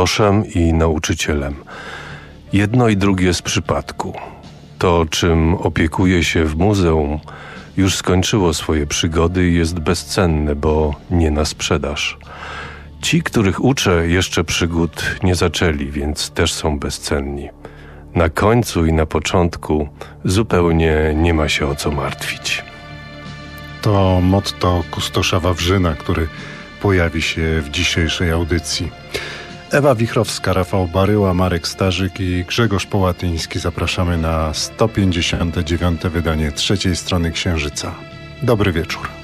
Kustoszem i nauczycielem. Jedno i drugie z przypadku. To, czym opiekuję się w muzeum, już skończyło swoje przygody i jest bezcenne, bo nie na sprzedaż. Ci, których uczę, jeszcze przygód nie zaczęli, więc też są bezcenni. Na końcu i na początku zupełnie nie ma się o co martwić. To motto kustosza Wawrzyna, który pojawi się w dzisiejszej audycji. Ewa Wichrowska, Rafał Baryła, Marek Starzyk i Grzegorz Połatyński zapraszamy na 159. wydanie trzeciej strony Księżyca. Dobry wieczór.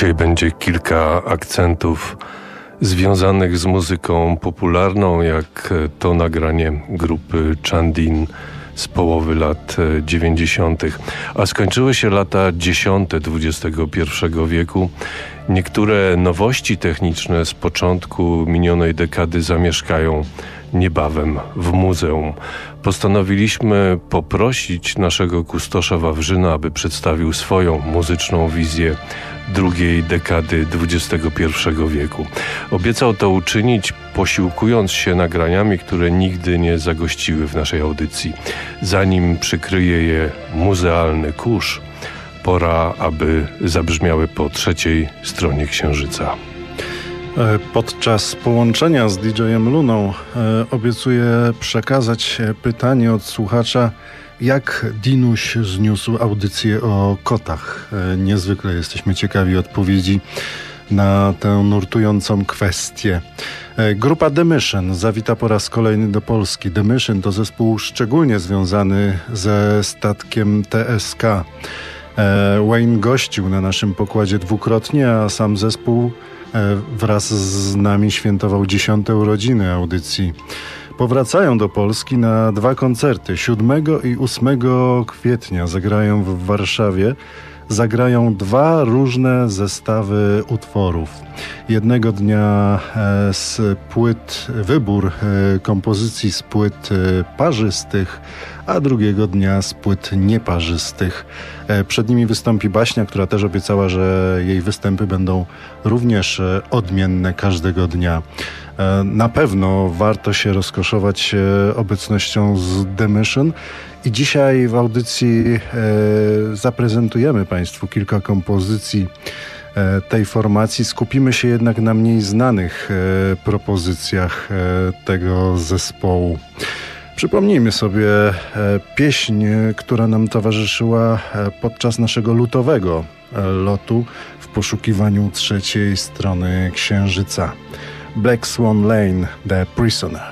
Dzisiaj będzie kilka akcentów związanych z muzyką popularną, jak to nagranie grupy Chandin z połowy lat 90., a skończyły się lata 10. XXI wieku. Niektóre nowości techniczne z początku minionej dekady zamieszkają niebawem w muzeum. Postanowiliśmy poprosić naszego kustosza Wawrzyna, aby przedstawił swoją muzyczną wizję drugiej dekady XXI wieku. Obiecał to uczynić posiłkując się nagraniami, które nigdy nie zagościły w naszej audycji. Zanim przykryje je muzealny kurz, pora, aby zabrzmiały po trzeciej stronie Księżyca. E, podczas połączenia z DJ-em Luną e, obiecuję przekazać pytanie od słuchacza, jak Dinuś zniósł audycję o kotach. E, niezwykle jesteśmy ciekawi odpowiedzi na tę nurtującą kwestię. Grupa Mission zawita po raz kolejny do Polski. Mission to zespół szczególnie związany ze statkiem TSK. Wayne gościł na naszym pokładzie dwukrotnie, a sam zespół E, wraz z nami świętował dziesiąte urodziny audycji. Powracają do Polski na dwa koncerty. 7 i 8 kwietnia zagrają w Warszawie. Zagrają dwa różne zestawy utworów. Jednego dnia e, z płyt, wybór e, kompozycji z płyt parzystych, a drugiego dnia z płyt nieparzystych. E, przed nimi wystąpi Baśnia, która też obiecała, że jej występy będą również e, odmienne każdego dnia. E, na pewno warto się rozkoszować obecnością z Mission. I dzisiaj w audycji zaprezentujemy Państwu kilka kompozycji tej formacji. Skupimy się jednak na mniej znanych propozycjach tego zespołu. Przypomnijmy sobie e, pieśń, która nam towarzyszyła e, podczas naszego lutowego e, lotu w poszukiwaniu trzeciej strony Księżyca. Black Swan Lane, The Prisoner.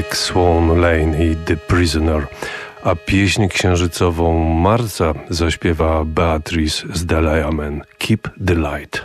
Black Swan Lane i The Prisoner, a pieśń księżycową marca zaśpiewa Beatrice z Delayamen Keep the Light.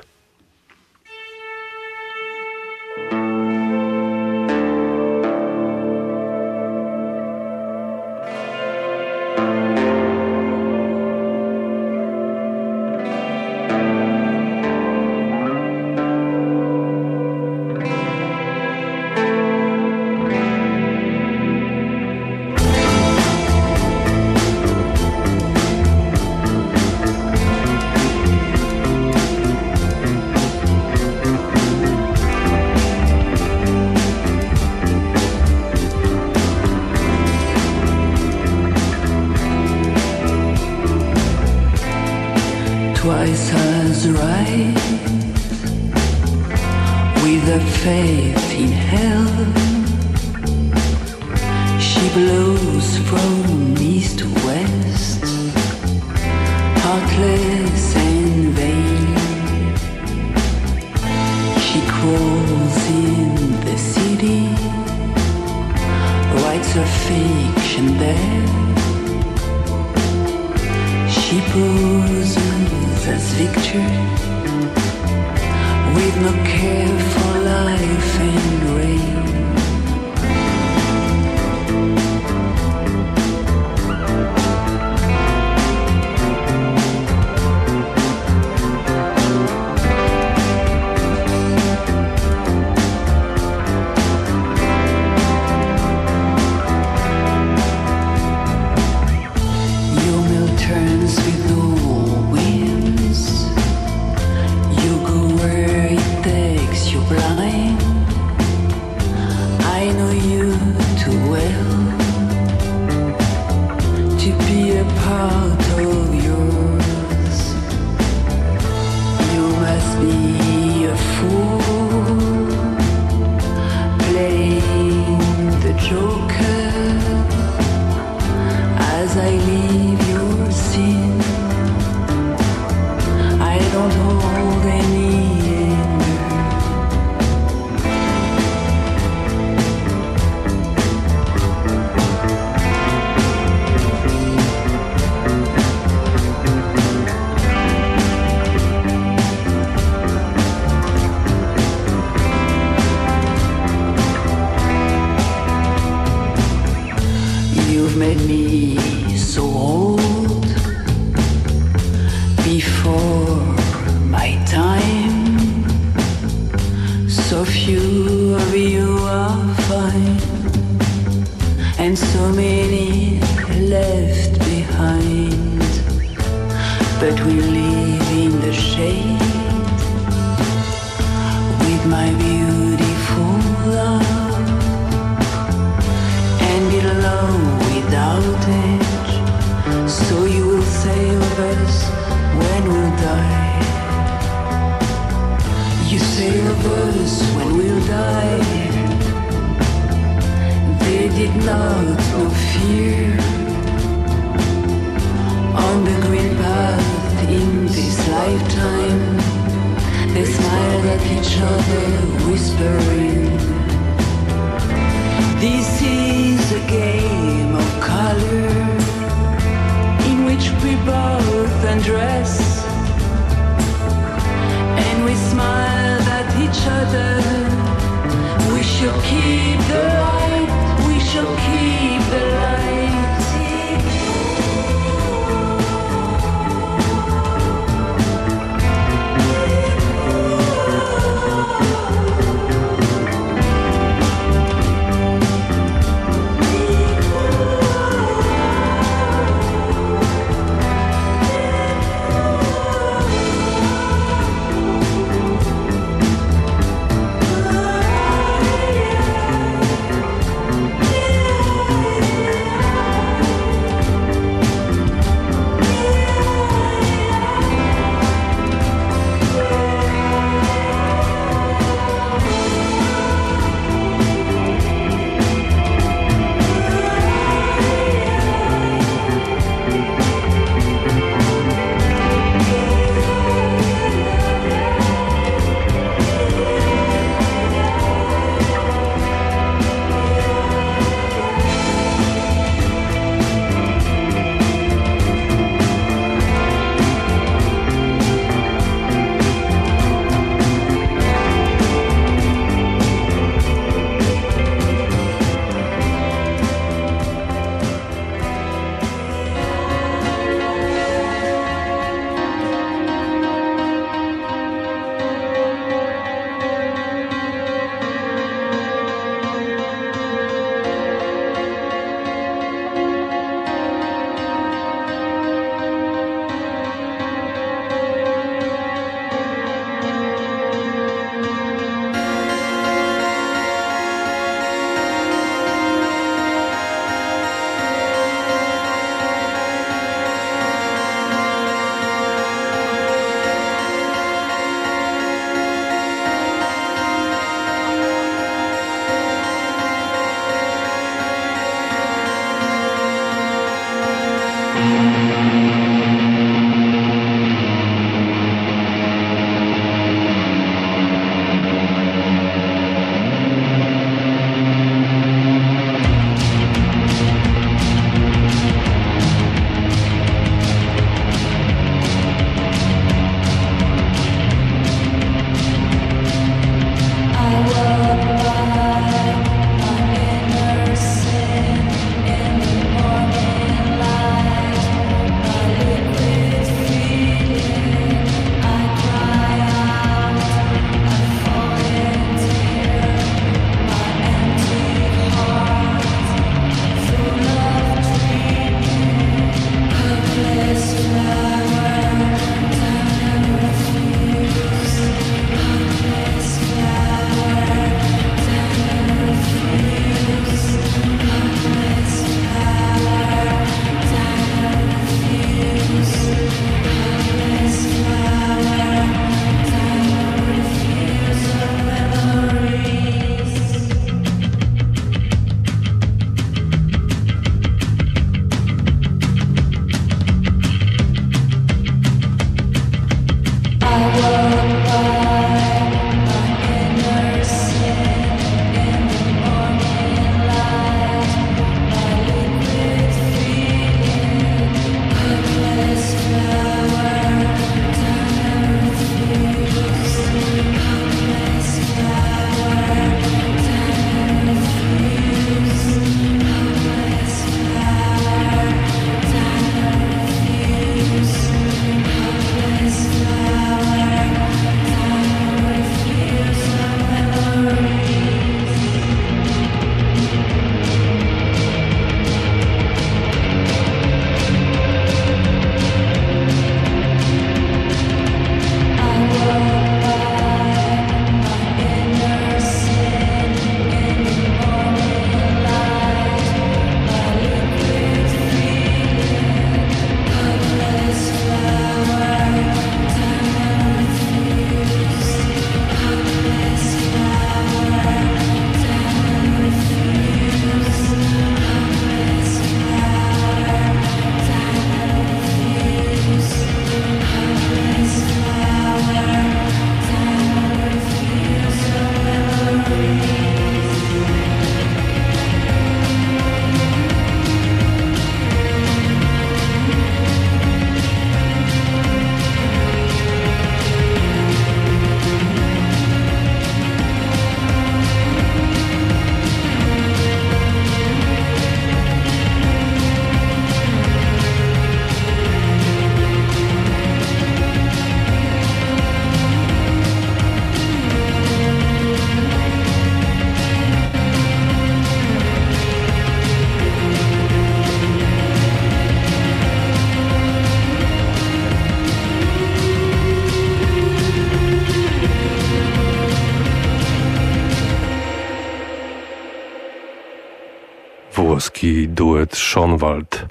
Polski duet Schonwald.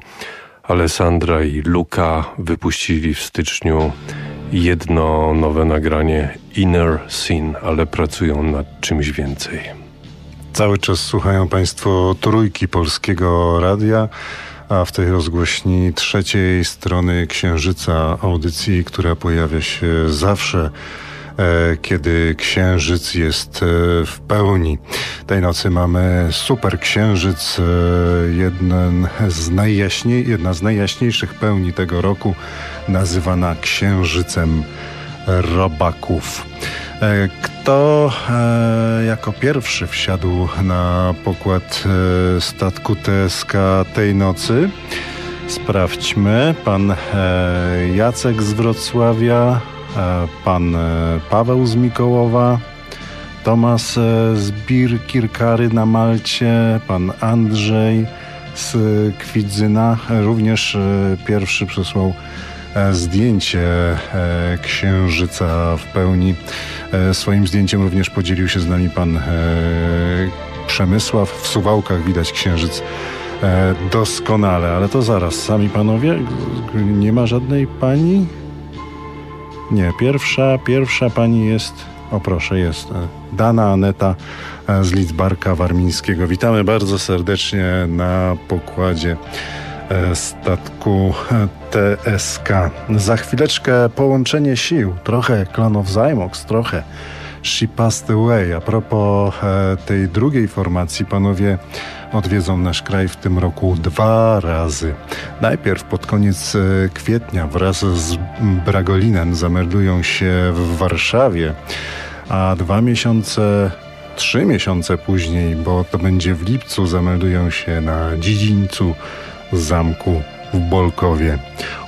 Alessandra i Luka wypuścili w styczniu jedno nowe nagranie Inner Sin, ale pracują nad czymś więcej. Cały czas słuchają Państwo trójki polskiego radia, a w tej rozgłośni trzeciej strony Księżyca audycji, która pojawia się zawsze kiedy księżyc jest e, w pełni. Tej nocy mamy super księżyc, e, jeden z najjaśniej, jedna z najjaśniejszych pełni tego roku, nazywana księżycem robaków. Kto jako pierwszy wsiadł na pokład statku TSK tej nocy? Sprawdźmy. Pan Jacek z Wrocławia, E, pan e, Paweł z Mikołowa, Tomasz e, z Kirkary na Malcie, pan Andrzej z Kwidzyna. Również pierwszy przesłał zdjęcie księżyca w pełni. Swoim zdjęciem również podzielił się z nami pan Przemysław. W Suwałkach widać księżyc doskonale, ale to zaraz, sami panowie, nie ma żadnej pani? Nie, pierwsza, pierwsza pani jest, o proszę, jest e, Dana Aneta e, z Lidzbarka Warmińskiego. Witamy bardzo serdecznie na pokładzie e, statku TSK. Za chwileczkę połączenie sił, trochę Clan of Zymox, trochę She Passed Away. A propos tej drugiej formacji, panowie odwiedzą nasz kraj w tym roku dwa razy. Najpierw pod koniec e, kwietnia wraz z Bragolinem zameldują się w Warszawie, a dwa miesiące trzy miesiące później, bo to będzie w lipcu, zameldują się na dziedzińcu zamku w Bolkowie.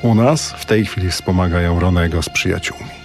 U nas w tej chwili wspomagają Ronego z przyjaciółmi.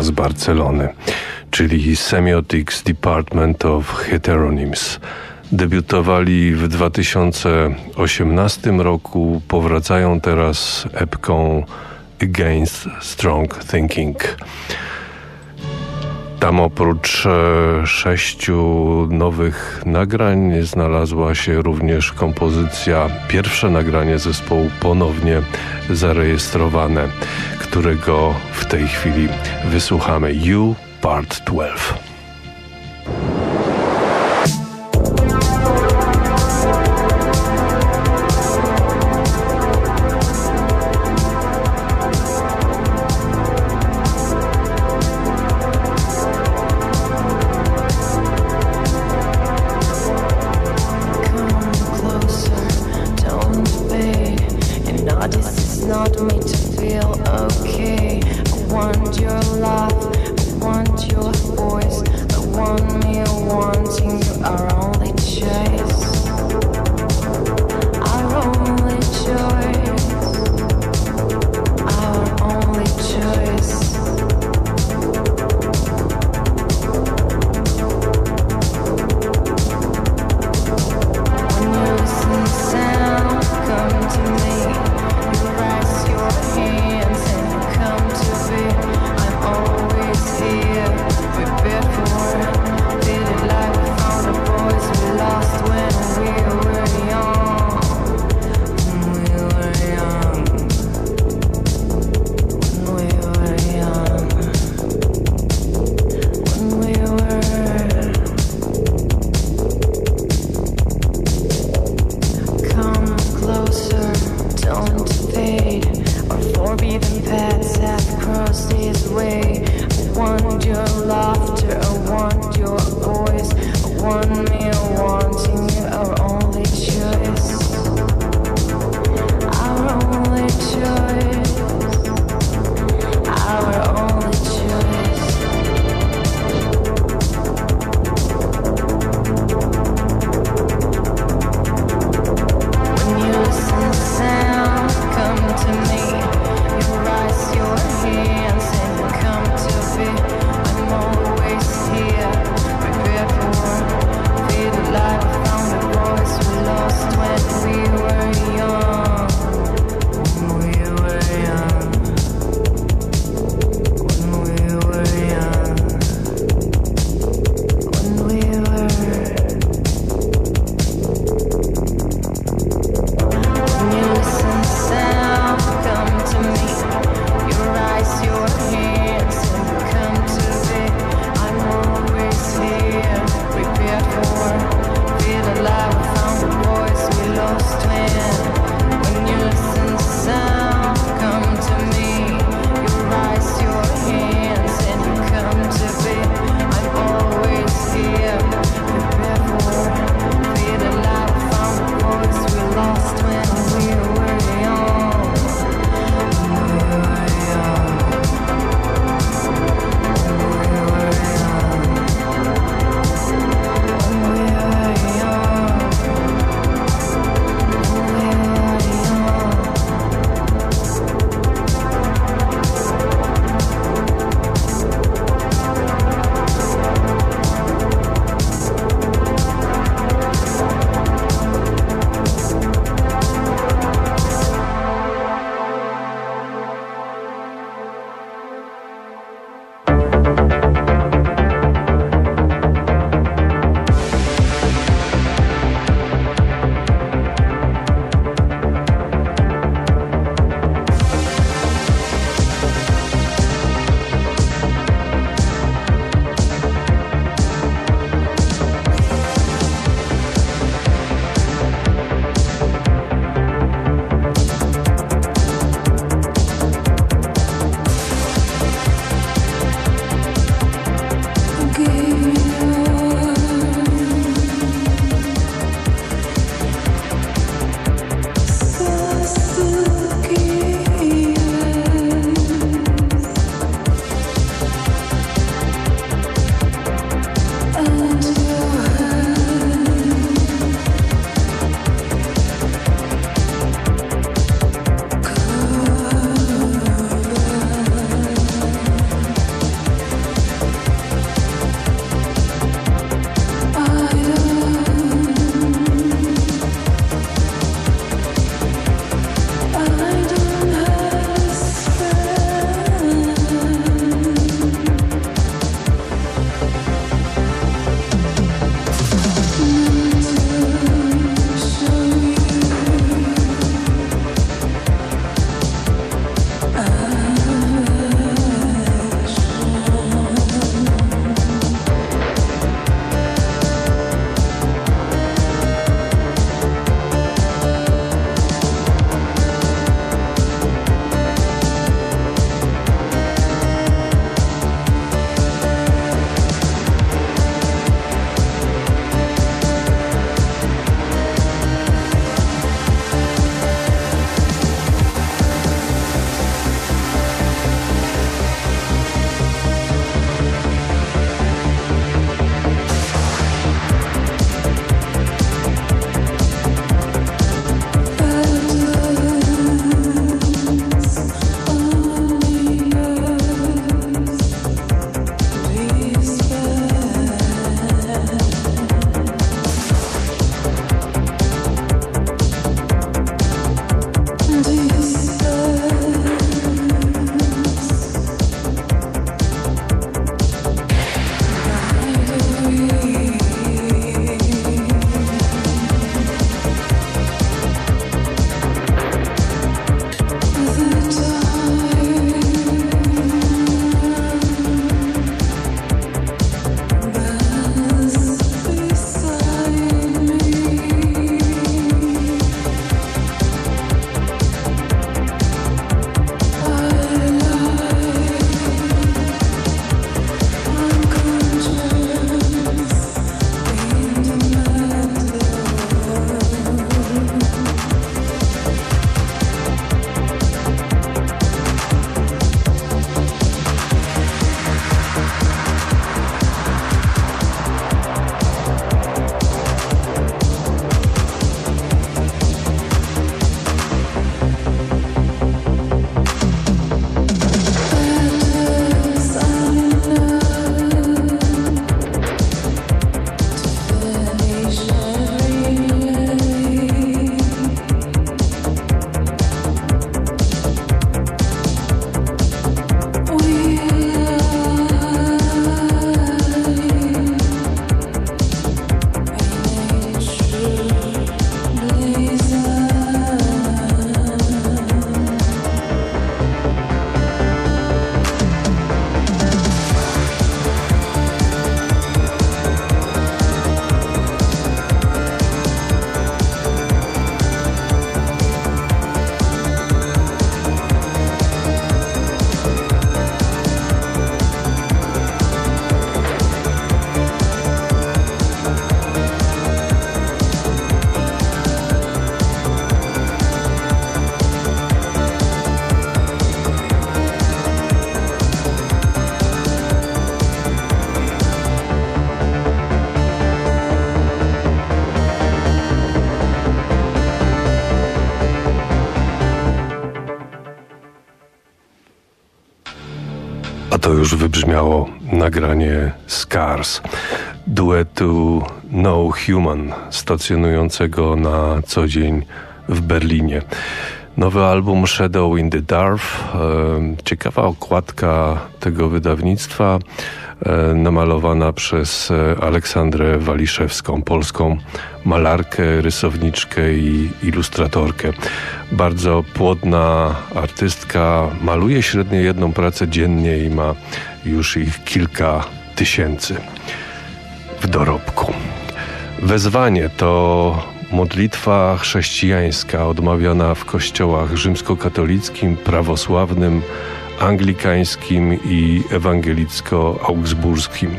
Z Barcelony, czyli Semiotics Department of Heteronyms. Debiutowali w 2018 roku, powracają teraz epką Against Strong Thinking. Tam oprócz e, sześciu nowych nagrań znalazła się również kompozycja, pierwsze nagranie zespołu ponownie zarejestrowane, którego w tej chwili wysłuchamy. You Part 12. już wybrzmiało nagranie Scars, duetu No Human, stacjonującego na co dzień w Berlinie. Nowy album Shadow in the Dark. Ciekawa okładka tego wydawnictwa, e, namalowana przez e, Aleksandrę Waliszewską, polską malarkę, rysowniczkę i ilustratorkę. Bardzo płodna artystka, maluje średnio jedną pracę dziennie i ma już ich kilka tysięcy w dorobku. Wezwanie to modlitwa chrześcijańska odmawiana w kościołach rzymskokatolickim, prawosławnym, anglikańskim i ewangelicko-augsburskim,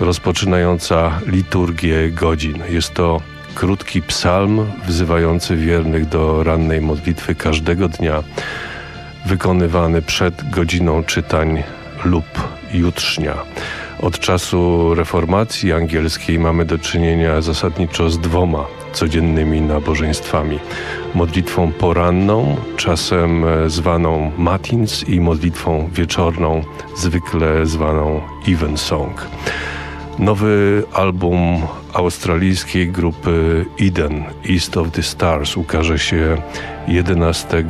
rozpoczynająca liturgię godzin. Jest to krótki psalm wzywający wiernych do rannej modlitwy każdego dnia, wykonywany przed godziną czytań lub jutrznia. Od czasu reformacji angielskiej mamy do czynienia zasadniczo z dwoma codziennymi nabożeństwami. Modlitwą poranną, czasem e, zwaną Matins i modlitwą wieczorną, zwykle zwaną Evensong. Nowy album australijskiej grupy Eden, East of the Stars, ukaże się 11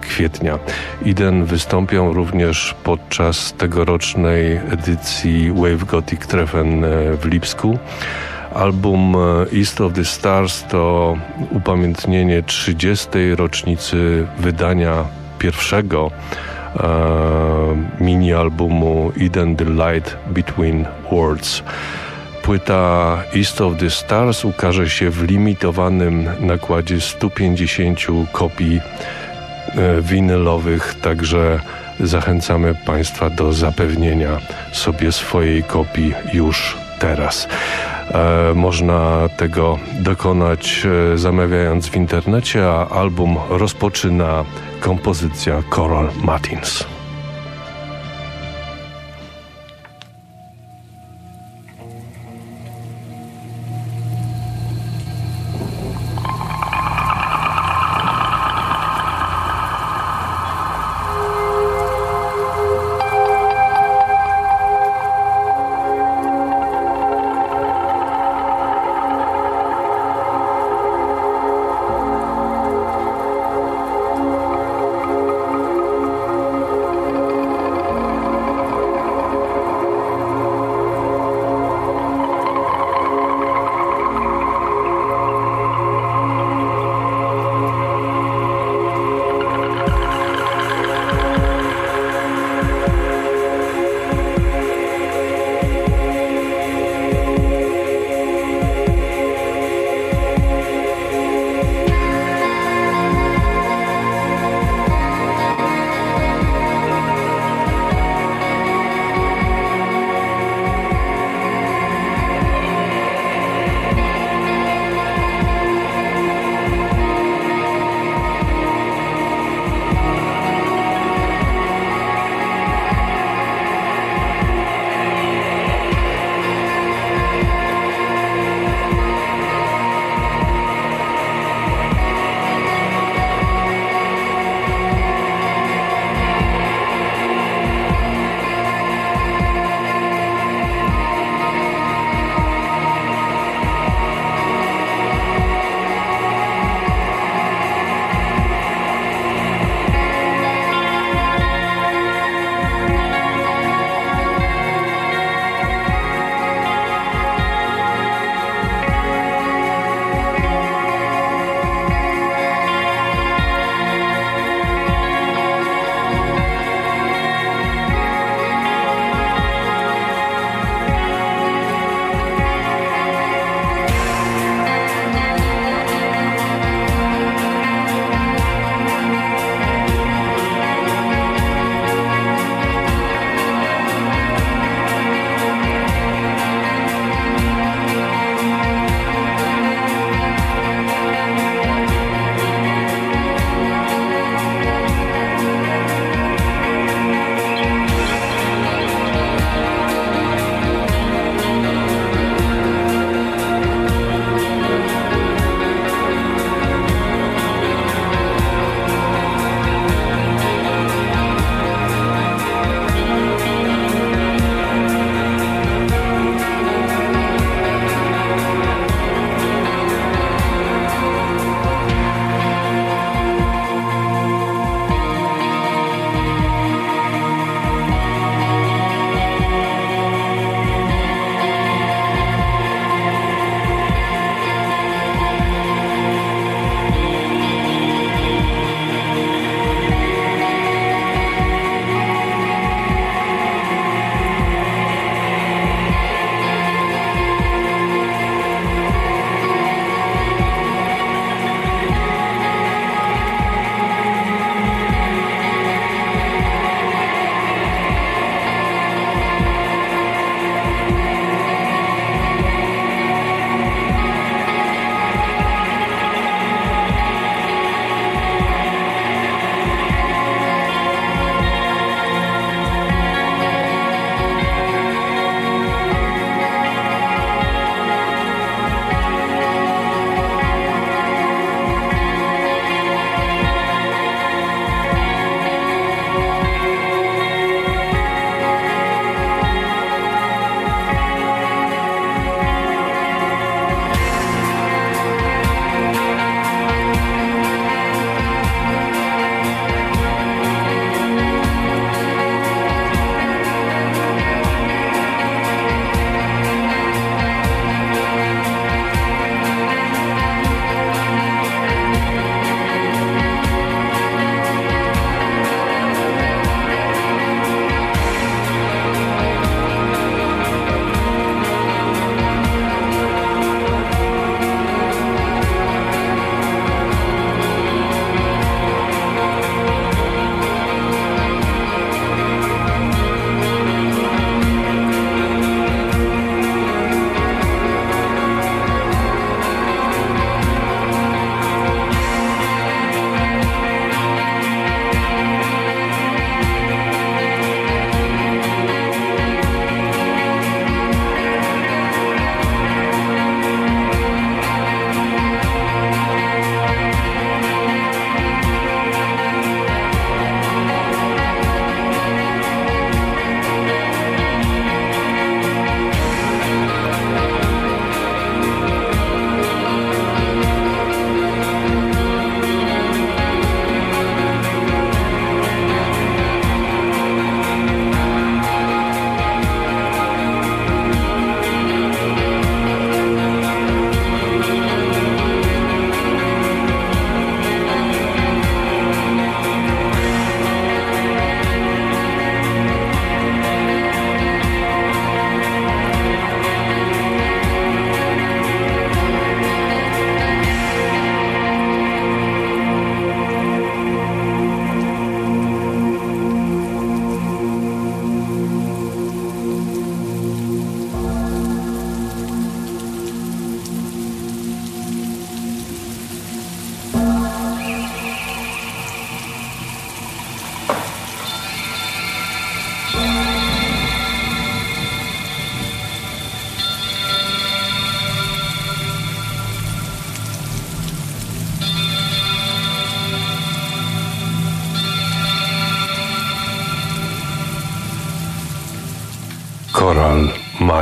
kwietnia. Eden wystąpią również podczas tegorocznej edycji Wave Gothic Treffen e, w Lipsku. Album e, East of the Stars to upamiętnienie 30. rocznicy wydania pierwszego e, mini-albumu Eden the Light Between Worlds. Płyta East of the Stars ukaże się w limitowanym nakładzie 150 kopii e, winylowych, także zachęcamy Państwa do zapewnienia sobie swojej kopii już teraz. E, można tego dokonać e, zamawiając w internecie, a album rozpoczyna kompozycja Coral Martins.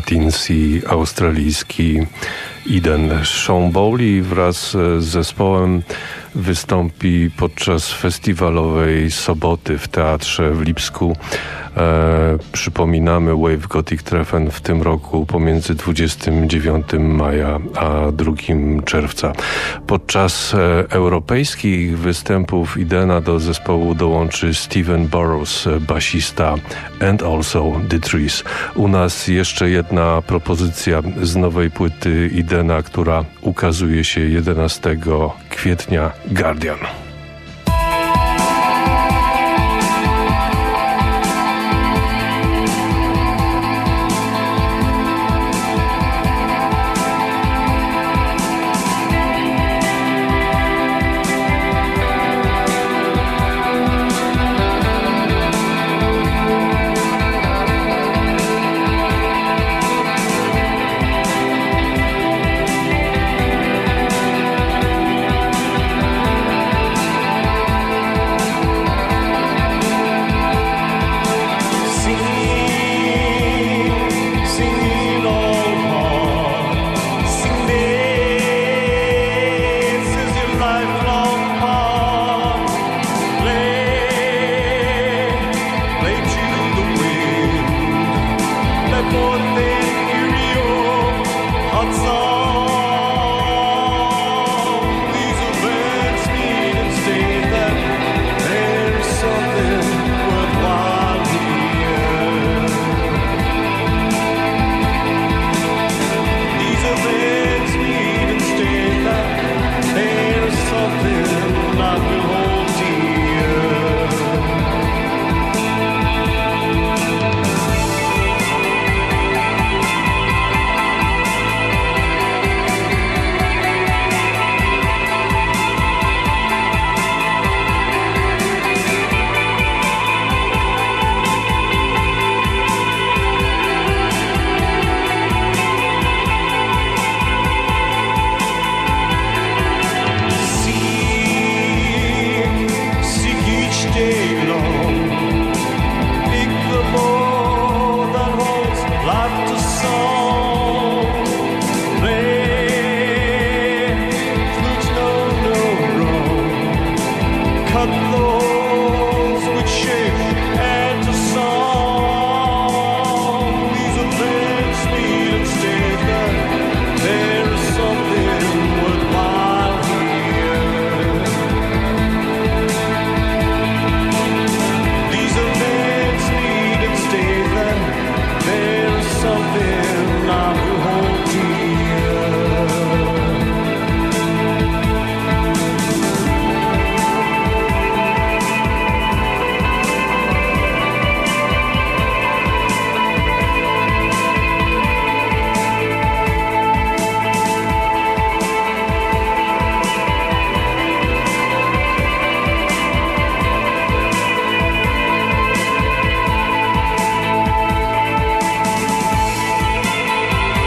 Patins i australijski Eden. Bowley wraz z zespołem wystąpi podczas festiwalowej soboty w teatrze w Lipsku. E, przypominamy Wave Gothic Treffen w tym roku pomiędzy 29 maja a 2 czerwca. Podczas e, europejskich występów Idena do zespołu dołączy Steven Burrows, basista and also The Trees. U nas jeszcze jedna propozycja z nowej płyty Idena, która ukazuje się 11 kwietnia Guardian.